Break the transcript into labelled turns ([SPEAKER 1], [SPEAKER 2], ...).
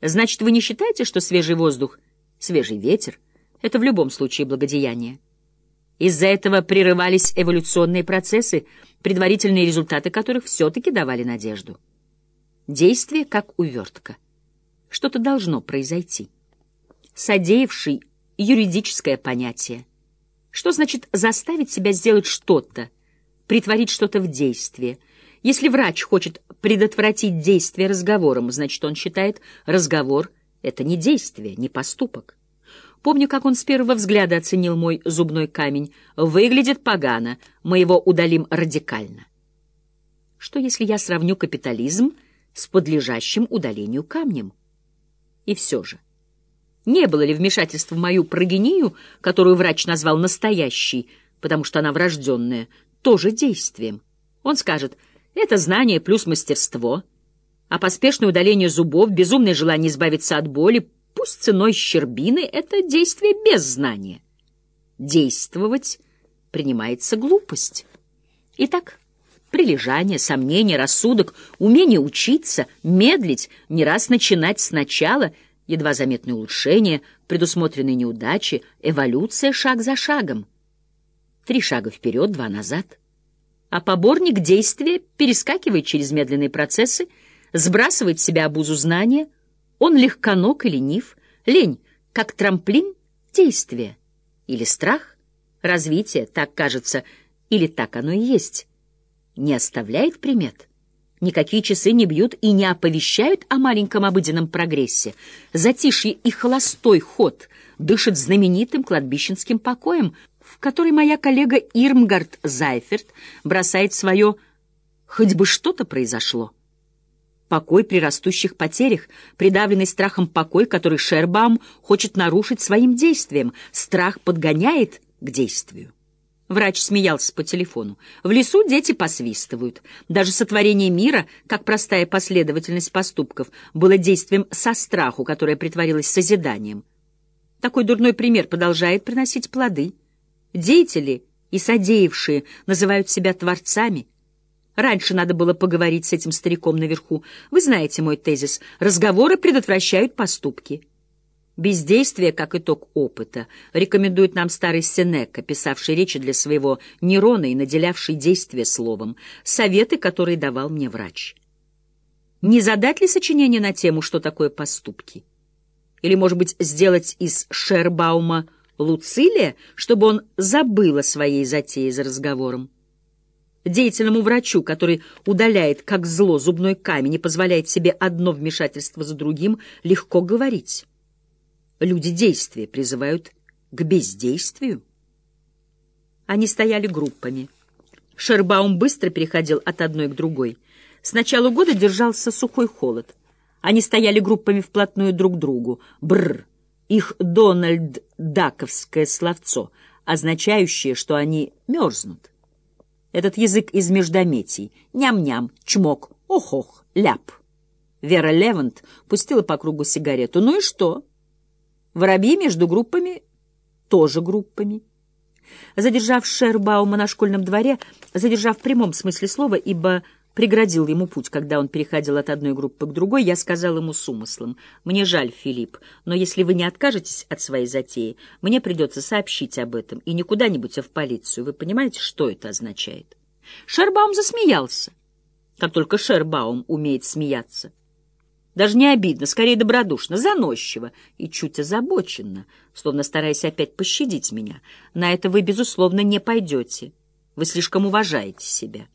[SPEAKER 1] Значит, вы не считаете, что свежий воздух, свежий ветер — это в любом случае благодеяние? Из-за этого прерывались эволюционные процессы, предварительные результаты которых все-таки давали надежду. Действие как увертка. Что-то должно произойти. Содеявший юридическое понятие. Что значит заставить себя сделать что-то, притворить что-то в действие? Если врач хочет предотвратить действие разговором, значит, он считает разговор — это не действие, не поступок. Помню, как он с первого взгляда оценил мой зубной камень. Выглядит погано, мы его удалим радикально. Что, если я сравню капитализм с подлежащим удалению камнем? И все же, не было ли вмешательства в мою прогению, которую врач назвал настоящей, потому что она врожденная, тоже действием? Он скажет, это знание плюс мастерство, а поспешное удаление зубов, безумное желание избавиться от боли, пусть ценой щербины, это действие без знания. Действовать принимается глупость. Итак, прилежание, сомнение, рассудок, умение учиться, медлить, не раз начинать сначала, едва заметные улучшения, предусмотренные неудачи, эволюция шаг за шагом. Три шага вперед, два назад. А поборник действия перескакивает через медленные процессы, сбрасывает в себя обузу знания — он легконог и ленив, лень, как трамплин, действие. Или страх, развитие, так кажется, или так оно и есть. Не оставляет примет. Никакие часы не бьют и не оповещают о маленьком обыденном прогрессе. Затишье и холостой ход дышит знаменитым кладбищенским покоем, в который моя коллега Ирмгард Зайферт бросает свое «хоть бы что-то произошло». Покой при растущих потерях, придавленный страхом покой, который Шербаум хочет нарушить своим действием. Страх подгоняет к действию. Врач смеялся по телефону. В лесу дети посвистывают. Даже сотворение мира, как простая последовательность поступков, было действием со страху, которое притворилось созиданием. Такой дурной пример продолжает приносить плоды. Деятели и содеявшие называют себя творцами — Раньше надо было поговорить с этим стариком наверху. Вы знаете мой тезис. Разговоры предотвращают поступки. Бездействие, как итог опыта, рекомендует нам старый Сенека, писавший речи для своего нейрона и наделявший действие словом, советы, которые давал мне врач. Не задать ли сочинение на тему, что такое поступки? Или, может быть, сделать из Шербаума Луцилия, чтобы он забыл о своей затее за разговором? деятельному врачу, который удаляет как зло зубной камень и позволяет себе одно вмешательство за другим, легко говорить. Люди действия призывают к бездействию. Они стояли группами. Шербаум быстро переходил от одной к другой. С начала года держался сухой холод. Они стояли группами вплотную друг к другу. Бррр! Их Дональд Даковское словцо, означающее, что они мерзнут. Этот язык из междометий. Ням-ням, чмок, ох-ох, ляп. Вера Левант пустила по кругу сигарету. Ну и что? Воробьи между группами тоже группами. Задержав Шербаума на школьном дворе, задержав в прямом смысле слова, ибо преградил ему путь, когда он переходил от одной группы к другой, я сказал ему с умыслом, «Мне жаль, Филипп, но если вы не откажетесь от своей затеи, мне придется сообщить об этом, и не куда-нибудь, а в полицию. Вы понимаете, что это означает?» Шербаум засмеялся, как только Шербаум умеет смеяться. Даже не обидно, скорее добродушно, заносчиво и чуть озабоченно, словно стараясь опять пощадить меня. На это вы, безусловно, не пойдете. Вы слишком уважаете себя.